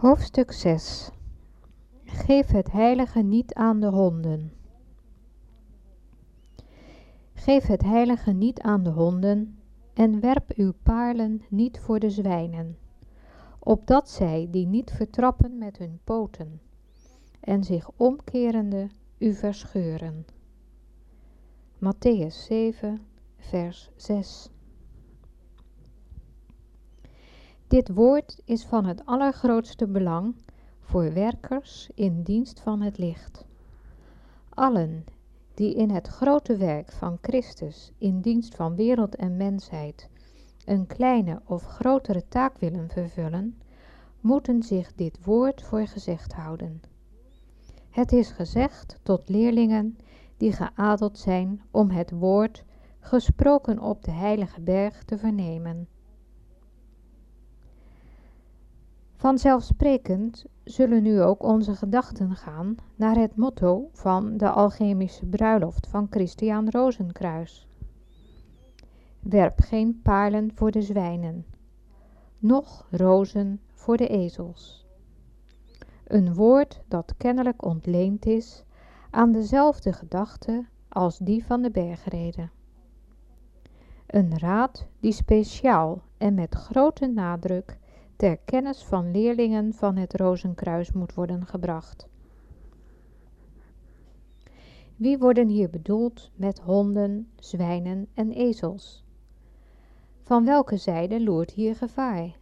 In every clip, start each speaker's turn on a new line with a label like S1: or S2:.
S1: Hoofdstuk 6 Geef het heilige niet aan de honden. Geef het heilige niet aan de honden en werp uw paarlen niet voor de zwijnen, opdat zij die niet vertrappen met hun poten en zich omkerende u verscheuren. Matthäus 7, vers 6 Dit woord is van het allergrootste belang voor werkers in dienst van het licht. Allen die in het grote werk van Christus in dienst van wereld en mensheid een kleine of grotere taak willen vervullen, moeten zich dit woord voor gezegd houden. Het is gezegd tot leerlingen die geadeld zijn om het woord, gesproken op de heilige berg, te vernemen. Vanzelfsprekend zullen nu ook onze gedachten gaan naar het motto van de alchemische bruiloft van Christian Rozenkruis. Werp geen paarlen voor de zwijnen, noch rozen voor de ezels. Een woord dat kennelijk ontleend is aan dezelfde gedachte als die van de bergreden. Een raad die speciaal en met grote nadruk ter kennis van leerlingen van het Rozenkruis moet worden gebracht. Wie worden hier bedoeld met honden, zwijnen en ezels? Van welke zijde loert hier gevaar?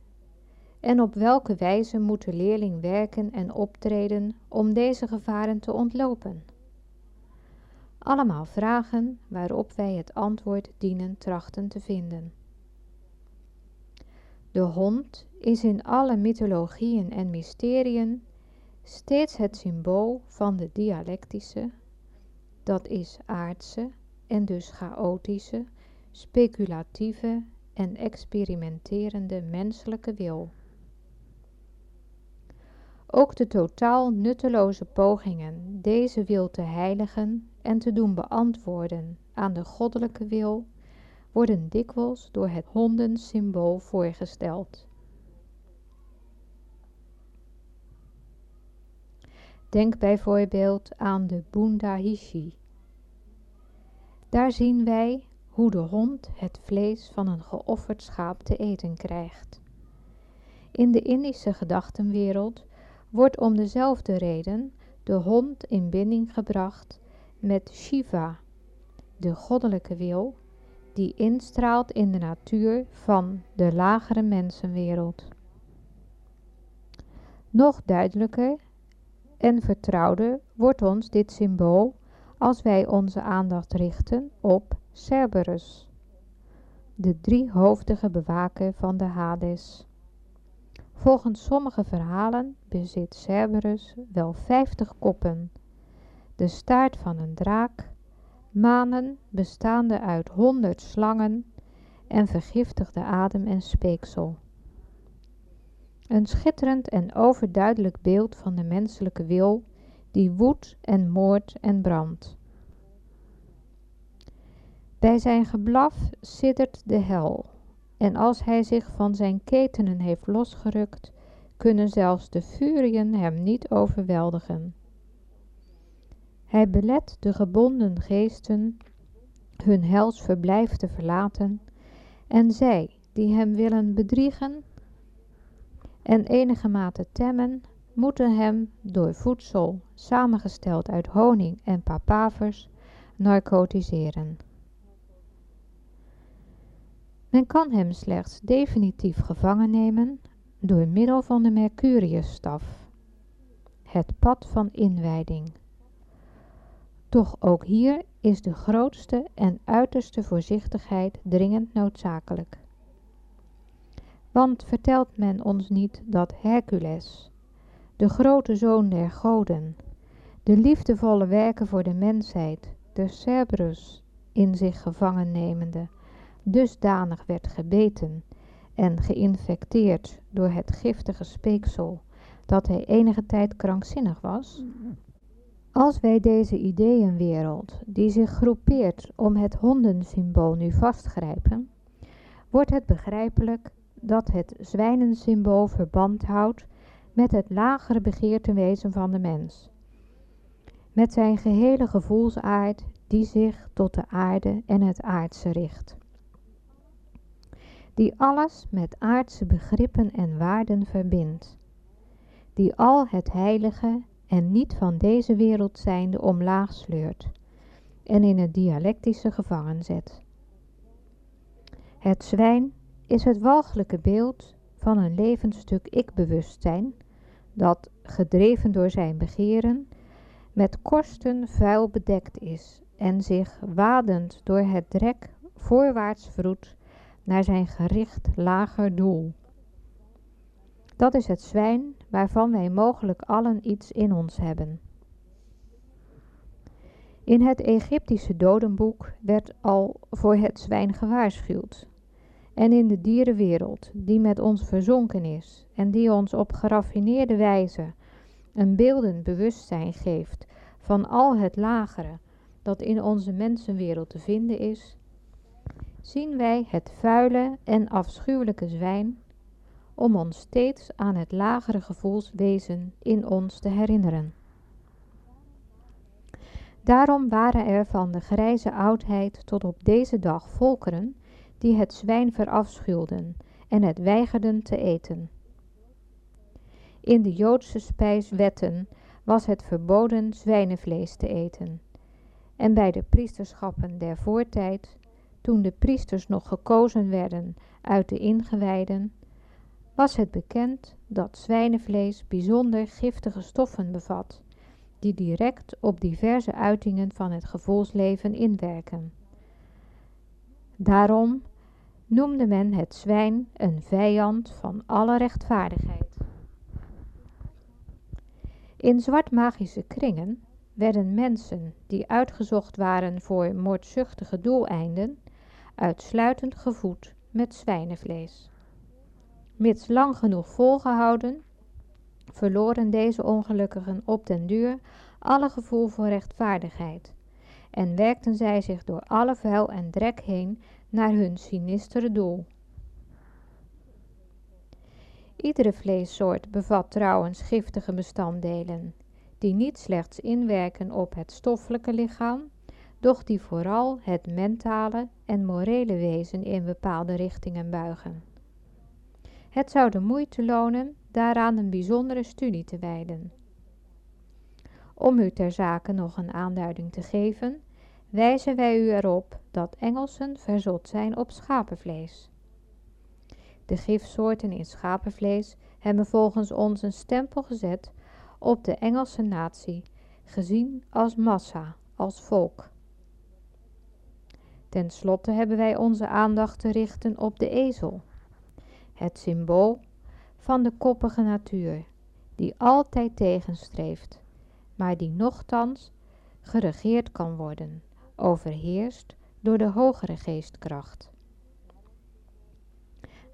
S1: En op welke wijze moet de leerling werken en optreden om deze gevaren te ontlopen? Allemaal vragen waarop wij het antwoord dienen trachten te vinden. De hond is in alle mythologieën en mysteriën steeds het symbool van de dialectische, dat is aardse en dus chaotische, speculatieve en experimenterende menselijke wil. Ook de totaal nutteloze pogingen deze wil te heiligen en te doen beantwoorden aan de goddelijke wil worden dikwijls door het hondensymbool voorgesteld. Denk bijvoorbeeld aan de Bundahishi. Daar zien wij hoe de hond het vlees van een geofferd schaap te eten krijgt. In de Indische gedachtenwereld wordt om dezelfde reden de hond in binding gebracht met Shiva, de goddelijke wil die instraalt in de natuur van de lagere mensenwereld. Nog duidelijker en vertrouwder wordt ons dit symbool als wij onze aandacht richten op Cerberus, de driehoofdige bewaker van de Hades. Volgens sommige verhalen bezit Cerberus wel vijftig koppen, de staart van een draak, manen bestaande uit honderd slangen en vergiftigde adem en speeksel. Een schitterend en overduidelijk beeld van de menselijke wil die woedt en moordt en brandt. Bij zijn geblaf siddert de hel, en als hij zich van zijn ketenen heeft losgerukt, kunnen zelfs de furieën hem niet overweldigen. Hij belet de gebonden geesten hun hels verblijf te verlaten, en zij die hem willen bedriegen en enige mate temmen, moeten hem door voedsel, samengesteld uit honing en papavers, narcotiseren. Men kan hem slechts definitief gevangen nemen door middel van de Mercuriusstaf, het pad van inwijding. Toch ook hier is de grootste en uiterste voorzichtigheid dringend noodzakelijk. Want vertelt men ons niet dat Hercules, de grote zoon der goden, de liefdevolle werken voor de mensheid, de Cerberus in zich gevangen nemende, dusdanig werd gebeten en geïnfecteerd door het giftige speeksel, dat hij enige tijd krankzinnig was? Als wij deze ideeënwereld, die zich groepeert om het hondensymbool nu vastgrijpen, wordt het begrijpelijk dat het zwijnensymbool verband houdt met het lagere begeertewezen van de mens. Met zijn gehele gevoelsaard die zich tot de aarde en het aardse richt. Die alles met aardse begrippen en waarden verbindt. Die al het heilige en niet van deze wereld zijnde omlaag sleurt en in het dialectische gevangen zet. Het zwijn is het walgelijke beeld van een levensstuk ik-bewustzijn dat, gedreven door zijn begeren, met korsten vuil bedekt is en zich wadend door het drek voorwaarts vroet naar zijn gericht lager doel. Dat is het zwijn waarvan wij mogelijk allen iets in ons hebben. In het Egyptische dodenboek werd al voor het zwijn gewaarschuwd. En in de dierenwereld, die met ons verzonken is en die ons op geraffineerde wijze een beeldend bewustzijn geeft van al het lagere dat in onze mensenwereld te vinden is, zien wij het vuile en afschuwelijke zwijn om ons steeds aan het lagere gevoelswezen in ons te herinneren. Daarom waren er van de grijze oudheid tot op deze dag volkeren die het zwijn verafschuwden en het weigerden te eten. In de Joodse spijswetten was het verboden zwijnenvlees te eten. En bij de priesterschappen der voortijd, toen de priesters nog gekozen werden uit de ingewijden, was het bekend dat zwijnenvlees bijzonder giftige stoffen bevat, die direct op diverse uitingen van het gevoelsleven inwerken. Daarom noemde men het zwijn een vijand van alle rechtvaardigheid. In zwartmagische kringen werden mensen die uitgezocht waren voor moordzuchtige doeleinden uitsluitend gevoed met zwijnenvlees. Mits lang genoeg volgehouden, verloren deze ongelukkigen op den duur alle gevoel voor rechtvaardigheid en werkten zij zich door alle vuil en drek heen naar hun sinistere doel. Iedere vleessoort bevat trouwens giftige bestanddelen, die niet slechts inwerken op het stoffelijke lichaam, doch die vooral het mentale en morele wezen in bepaalde richtingen buigen. Het zou de moeite lonen daaraan een bijzondere studie te wijden. Om u ter zake nog een aanduiding te geven, wijzen wij u erop dat Engelsen verzot zijn op schapenvlees. De gifsoorten in schapenvlees hebben volgens ons een stempel gezet op de Engelse natie, gezien als massa, als volk. Ten slotte hebben wij onze aandacht te richten op de ezel, het symbool van de koppige natuur, die altijd tegenstreeft, maar die nochtans geregeerd kan worden, overheerst door de hogere geestkracht.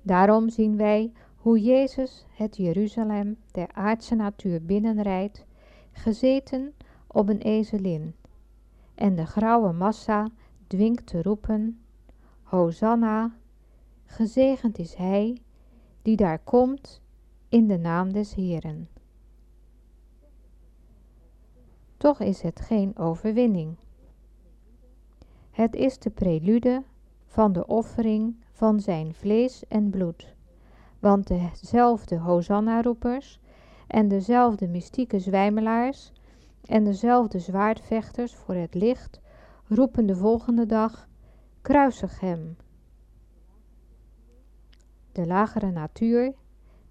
S1: Daarom zien wij hoe Jezus het Jeruzalem der aardse natuur binnenrijdt, gezeten op een ezelin, en de grauwe massa dwingt te roepen: Hosanna, gezegend is hij die daar komt in de naam des Heeren. Toch is het geen overwinning. Het is de prelude van de offering van zijn vlees en bloed. Want dezelfde Hosanna-roepers en dezelfde mystieke zwijmelaars en dezelfde zwaardvechters voor het licht roepen de volgende dag: Kruisig hem. De lagere natuur,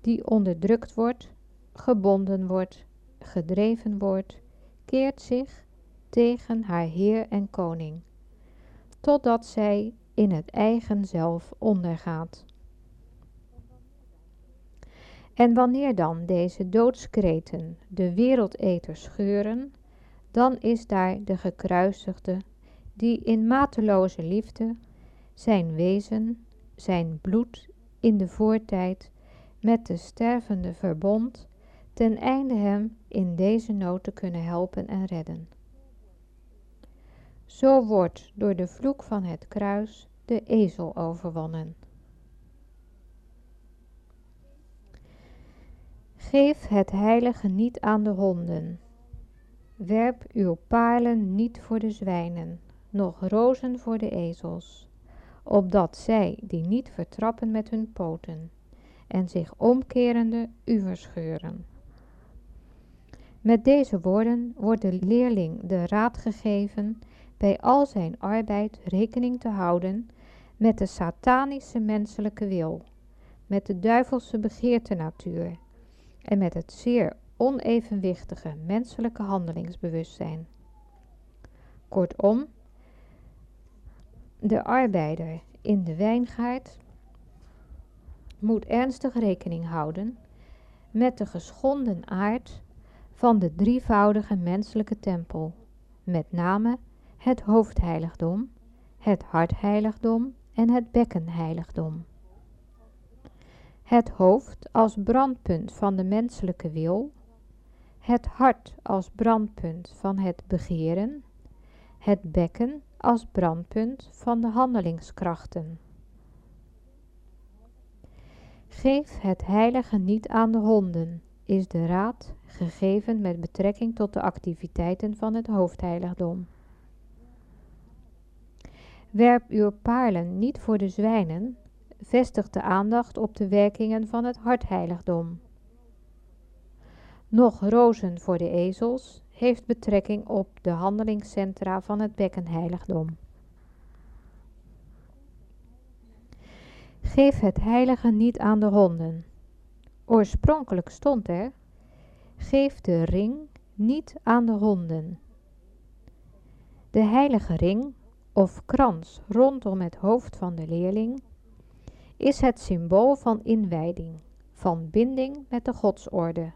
S1: die onderdrukt wordt, gebonden wordt, gedreven wordt, keert zich tegen haar Heer en Koning, totdat zij in het eigen zelf ondergaat. En wanneer dan deze doodskreten de wereldeter scheuren, dan is daar de gekruisigde die in mateloze liefde zijn wezen, zijn bloed in de voortijd met de stervende verbond, ten einde hem in deze nood te kunnen helpen en redden. Zo wordt door de vloek van het kruis de ezel overwonnen. Geef het heilige niet aan de honden. Werp uw paarlen niet voor de zwijnen, noch rozen voor de ezels, opdat zij die niet vertrappen met hun poten en zich omkerende u verscheuren. Met deze woorden wordt de leerling de raad gegeven bij al zijn arbeid rekening te houden met de satanische menselijke wil, met de duivelse begeerte natuur en met het zeer onevenwichtige menselijke handelingsbewustzijn. Kortom, de arbeider in de wijngaard moet ernstig rekening houden met de geschonden aard van de drievoudige menselijke tempel, met name het hoofdheiligdom, het hartheiligdom en het bekkenheiligdom. Het hoofd als brandpunt van de menselijke wil, het hart als brandpunt van het begeren, het bekken als brandpunt van de handelingskrachten. Geef het heilige niet aan de honden, is de raad gegeven met betrekking tot de activiteiten van het hoofdheiligdom. Werp uw paarlen niet voor de zwijnen, vestig de aandacht op de werkingen van het hartheiligdom. Nog rozen voor de ezels heeft betrekking op de handelingscentra van het bekkenheiligdom. Geef het heilige niet aan de honden. Oorspronkelijk stond er: Geef de ring niet aan de honden. De heilige ring, of krans rondom het hoofd van de leerling, is het symbool van inwijding, van binding met de godsorde.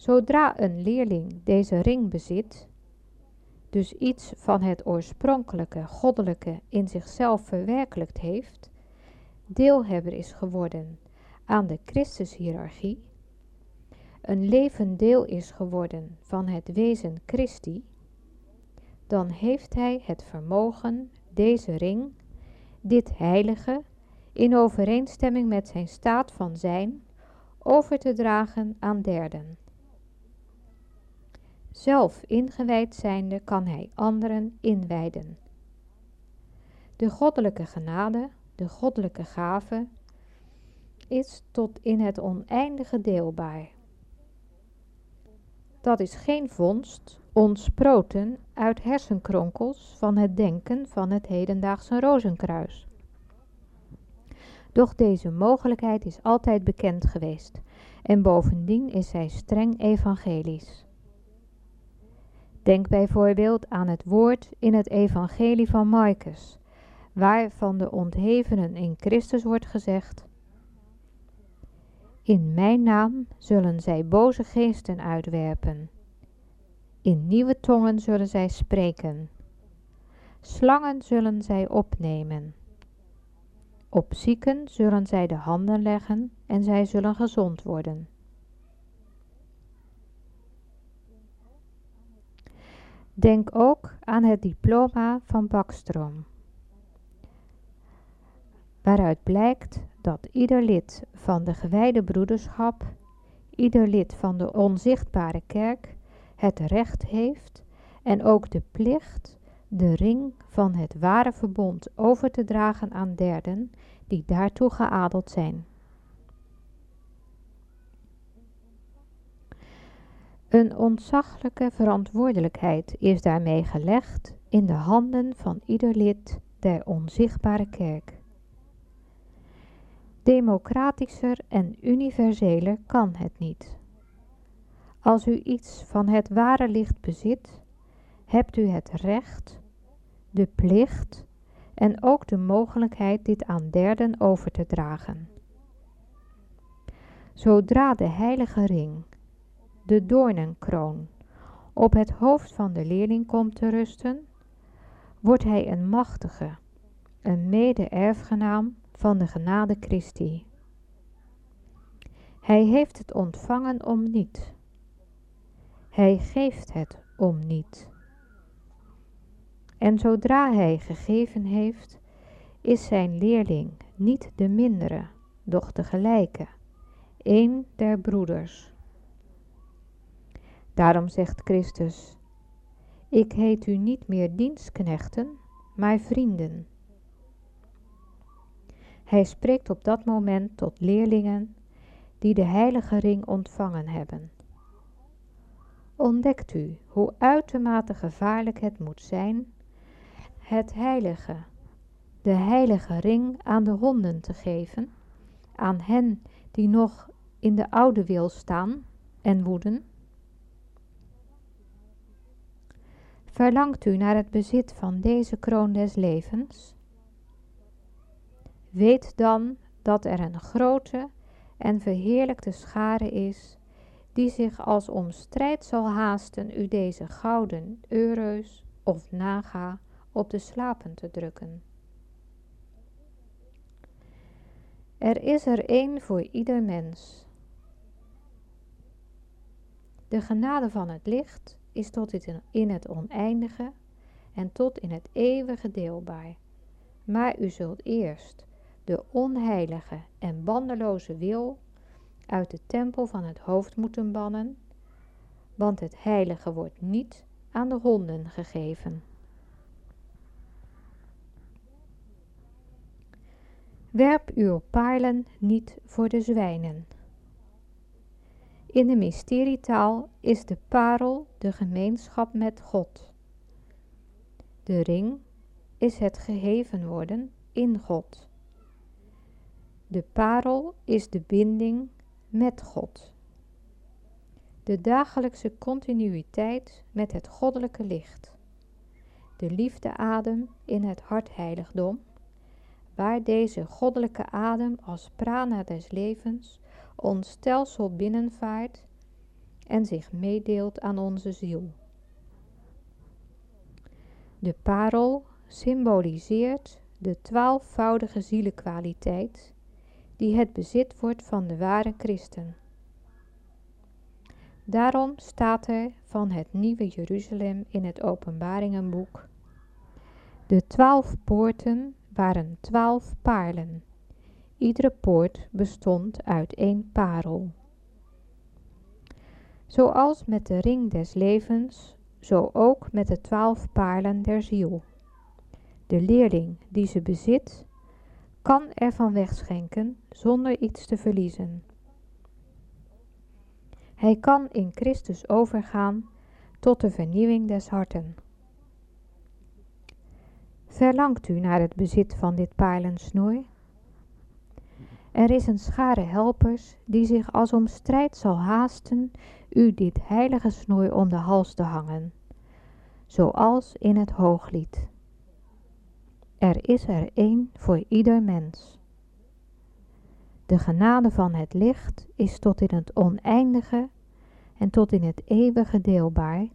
S1: Zodra een leerling deze ring bezit, dus iets van het oorspronkelijke goddelijke in zichzelf verwerkelijkt heeft, deelhebber is geworden aan de Christushierarchie, een levend deel is geworden van het wezen Christi, dan heeft hij het vermogen deze ring, dit heilige, in overeenstemming met zijn staat van zijn, over te dragen aan derden. Zelf ingewijd zijnde kan hij anderen inwijden. De goddelijke genade, de goddelijke gave, is tot in het oneindige deelbaar. Dat is geen vondst, ontsproten uit hersenkronkels van het denken van het hedendaagse rozenkruis. Doch deze mogelijkheid is altijd bekend geweest en bovendien is zij streng evangelisch. Denk bijvoorbeeld aan het woord in het evangelie van Marcus, waar van de onthevenen in Christus wordt gezegd: In mijn naam zullen zij boze geesten uitwerpen. In nieuwe tongen zullen zij spreken. Slangen zullen zij opnemen. Op zieken zullen zij de handen leggen en zij zullen gezond worden. Denk ook aan het diploma van Bakstrom, waaruit blijkt dat ieder lid van de gewijde broederschap, ieder lid van de onzichtbare kerk, het recht heeft en ook de plicht de ring van het ware verbond over te dragen aan derden die daartoe geadeld zijn. Een ontzaglijke verantwoordelijkheid is daarmee gelegd in de handen van ieder lid der onzichtbare kerk. Democratischer en universeler kan het niet. Als u iets van het ware licht bezit, hebt u het recht, de plicht en ook de mogelijkheid dit aan derden over te dragen. Zodra de heilige ring de doornenkroon op het hoofd van de leerling komt te rusten, wordt hij een machtige, een mede-erfgenaam van de genade Christi. Hij heeft het ontvangen om niet. Hij geeft het om niet. En zodra hij gegeven heeft, is zijn leerling niet de mindere, doch de gelijke, een der broeders. Daarom zegt Christus, ik heet u niet meer dienstknechten, maar vrienden. Hij spreekt op dat moment tot leerlingen die de heilige ring ontvangen hebben. Ontdekt u hoe uitermate gevaarlijk het moet zijn het heilige, de heilige ring aan de honden te geven, aan hen die nog in de oude wil staan en woeden? Verlangt u naar het bezit van deze kroon des levens? Weet dan dat er een grote en verheerlijkte schare is, die zich als om strijd zal haasten u deze gouden eureus of naga op de slapen te drukken. Er is er één voor ieder mens. De genade van het licht is tot in het oneindige en tot in het eeuwige deelbaar. Maar u zult eerst de onheilige en bandeloze wil uit de tempel van het hoofd moeten bannen, want het heilige wordt niet aan de honden gegeven. Werp uw paarlen niet voor de zwijnen. In de mysterietaal is de parel de gemeenschap met God. De ring is het geheven worden in God. De parel is de binding met God. De dagelijkse continuïteit met het goddelijke licht. De liefdeadem in het hartheiligdom, waar deze goddelijke adem als prana des levens ons stelsel binnenvaart en zich meedeelt aan onze ziel. De parel symboliseert de twaalfvoudige zielenkwaliteit die het bezit wordt van de ware christen. Daarom staat er van het nieuwe Jeruzalem in het Openbaringenboek: De twaalf poorten waren twaalf paarlen. Iedere poort bestond uit één parel. Zoals met de ring des levens, zo ook met de twaalf paarlen der ziel. De leerling die ze bezit, kan ervan wegschenken zonder iets te verliezen. Hij kan in Christus overgaan tot de vernieuwing des harten. Verlangt u naar het bezit van dit paarlensnoer? Er is een schare helpers die zich als om strijd zal haasten u dit heilige snoer om de hals te hangen, zoals in het hooglied. Er is er één voor ieder mens. De genade van het licht is tot in het oneindige en tot in het eeuwige deelbaar,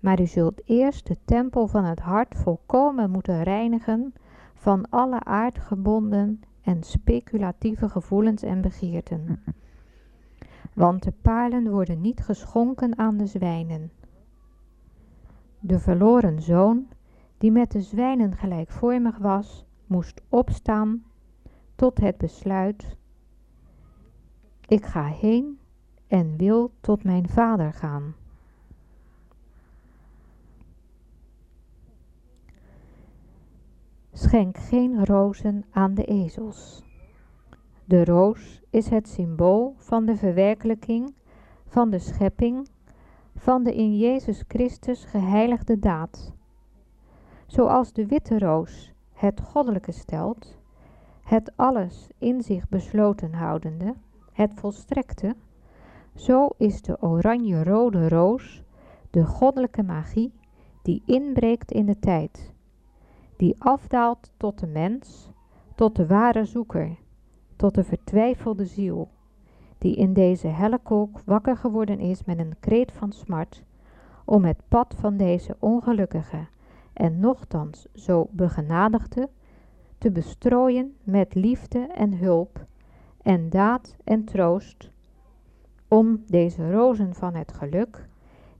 S1: maar u zult eerst de tempel van het hart volkomen moeten reinigen van alle aardgebonden en speculatieve gevoelens en begeerten. Want de paarlen worden niet geschonken aan de zwijnen. De verloren zoon die met de zwijnen gelijkvormig was, moest opstaan tot het besluit: Ik ga heen en wil tot mijn vader gaan. Schenk geen rozen aan de ezels. De roos is het symbool van de verwerkelijking van de schepping van de in Jezus Christus geheiligde daad zoals de witte roos het goddelijke stelt, het alles in zich besloten houdende, het volstrekte, zo is de oranje-rode roos de goddelijke magie die inbreekt in de tijd, die afdaalt tot de mens, tot de ware zoeker, tot de vertwijfelde ziel, die in deze helle kolk wakker geworden is met een kreet van smart, om het pad van deze ongelukkige en nochtans zo begenadigde, te bestrooien met liefde en hulp en daad en troost, om deze rozen van het geluk,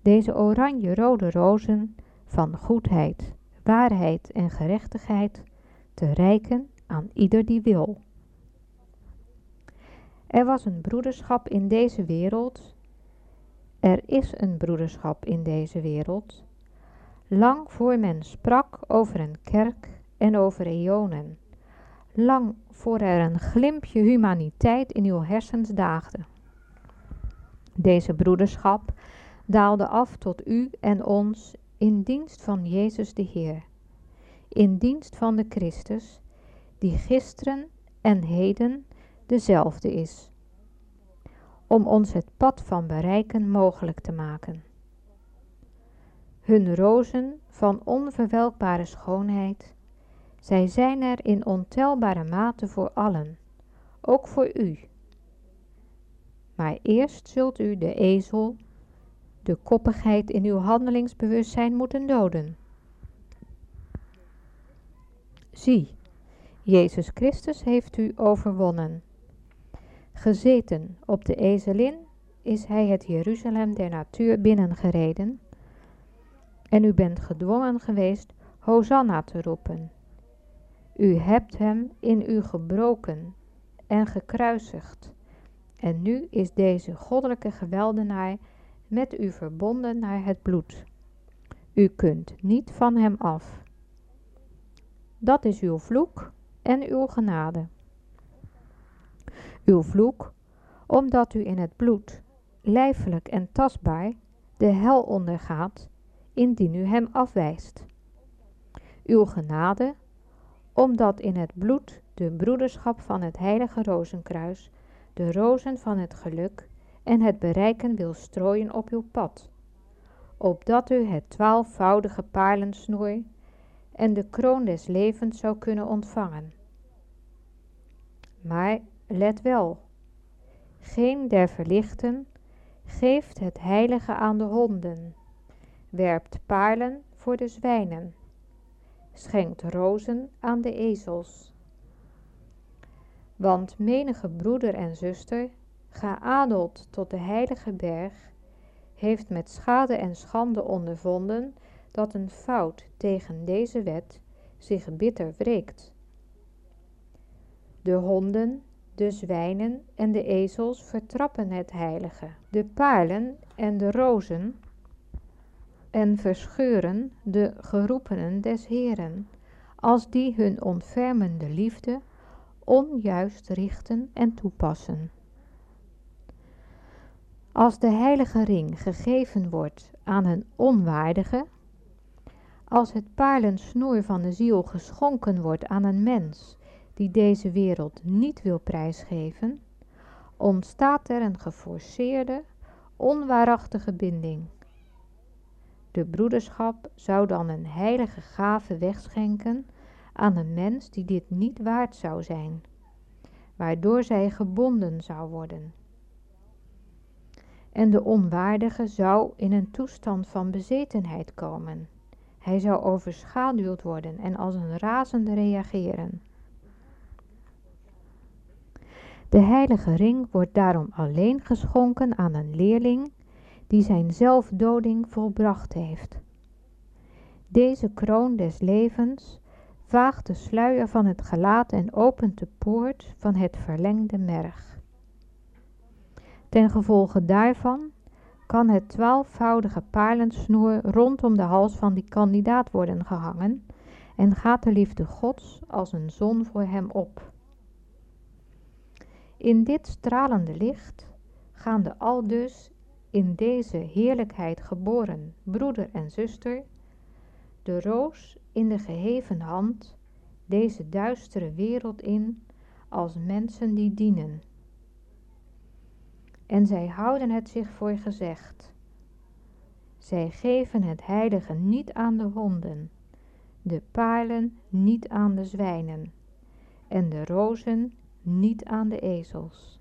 S1: deze oranje-rode rozen van goedheid, waarheid en gerechtigheid, te reiken aan ieder die wil. Er was een broederschap in deze wereld. Er is een broederschap in deze wereld. Lang voor men sprak over een kerk en over eonen. Lang voor er een glimpje humaniteit in uw hersens daagde. Deze broederschap daalde af tot u en ons in dienst van Jezus de Heer, in dienst van de Christus, die gisteren en heden dezelfde is, om ons het pad van bereiken mogelijk te maken. Hun rozen van onverwelkbare schoonheid, zij zijn er in ontelbare mate voor allen, ook voor u. Maar eerst zult u de ezel, de koppigheid in uw handelingsbewustzijn moeten doden. Zie, Jezus Christus heeft u overwonnen. Gezeten op de ezelin is hij het Jeruzalem der natuur binnengereden en u bent gedwongen geweest Hosanna te roepen. U hebt hem in u gebroken en gekruisigd. En nu is deze goddelijke geweldenaar met u verbonden naar het bloed. U kunt niet van hem af. Dat is uw vloek en uw genade. Uw vloek, omdat u in het bloed, lijfelijk en tastbaar, de hel ondergaat, indien u hem afwijst. Uw genade, omdat in het bloed de broederschap van het heilige rozenkruis, de rozen van het geluk en het bereiken wil strooien op uw pad, opdat u het twaalfvoudige paarlensnoer en de kroon des levens zou kunnen ontvangen. Maar let wel, geen der verlichten geeft het heilige aan de honden, werpt paarlen voor de zwijnen, schenkt rozen aan de ezels. Want menige broeder en zuster, geadeld tot de heilige berg, heeft met schade en schande ondervonden dat een fout tegen deze wet zich bitter wreekt. De honden, de zwijnen en de ezels vertrappen het heilige, de paarlen en de rozen en verscheuren de geroepenen des Heren, als die hun ontfermende liefde onjuist richten en toepassen. Als de heilige ring gegeven wordt aan een onwaardige, als het paarlensnoer van de ziel geschonken wordt aan een mens die deze wereld niet wil prijsgeven, ontstaat er een geforceerde, onwaarachtige binding. De broederschap zou dan een heilige gave wegschenken aan een mens die dit niet waard zou zijn, waardoor zij gebonden zou worden. En de onwaardige zou in een toestand van bezetenheid komen. Hij zou overschaduwd worden en als een razende reageren. De heilige ring wordt daarom alleen geschonken aan een leerling die zijn zelfdoding volbracht heeft. Deze kroon des levens vaagt de sluier van het gelaat en opent de poort van het verlengde merg. Ten gevolge daarvan kan het twaalfvoudige paarlensnoer rondom de hals van die kandidaat worden gehangen en gaat de liefde Gods als een zon voor hem op. In dit stralende licht gaan de aldus in deze heerlijkheid geboren broeder en zuster, de roos in de geheven hand, deze duistere wereld in als mensen die dienen. En zij houden het zich voor gezegd. Zij geven het heilige niet aan de honden, de paarlen niet aan de zwijnen en de rozen niet aan de ezels.